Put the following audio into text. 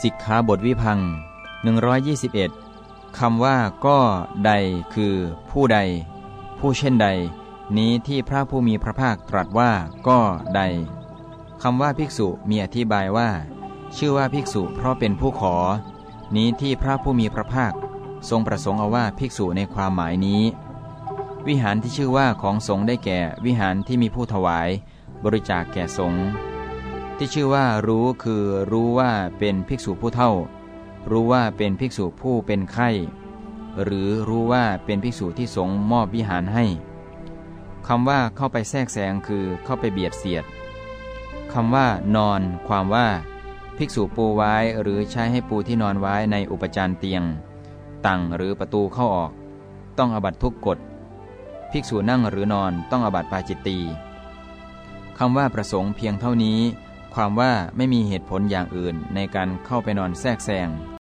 สิกขาบทวิพัง 121คำว่าก็ใดคือผู้ใด ผู้เช่นใด นี้ที่พระผู้มีพระภาคตรัสว่าก็ใดคำว่าภิกษุมีอธิบายว่า ชื่อว่าภิกษุเพราะเป็นผู้ขอ นี้ที่พระผู้มีพระภาค ทรงประสงค์เอาว่าภิกษุในความหมายนี้ วิหารที่ชื่อว่าของสงฆ์ได้แก่วิหารที่มีผู้ถวาย บริจาคแก่สงฆ์ ที่ชื่อว่ารู้คือรู้ว่าเป็นภิกษุผู้เท่า รู้ว่าเป็นภิกษุผู้เป็นไข้ หรือรู้ว่าเป็นภิกษุที่สงมอบวิหารให้คำว่าเข้าไปแทรกแซงคือเข้าไปเบียดเสียดคำว่า นอน ความว่า ภิกษุปูไว้หรือใช้ให้ปูที่นอนไว้ในอุปจารเตียงตังหรือประตูเข้าออก ต้องอบัตทุกกฎภิกษุนั่งหรือนอนต้องอบัตปาจิตตีคำว่าประสงค์เพียงเท่านี้ ความว่าไม่มีเหตุผลอย่างอื่นในการเข้าไปนอนแทรกแซง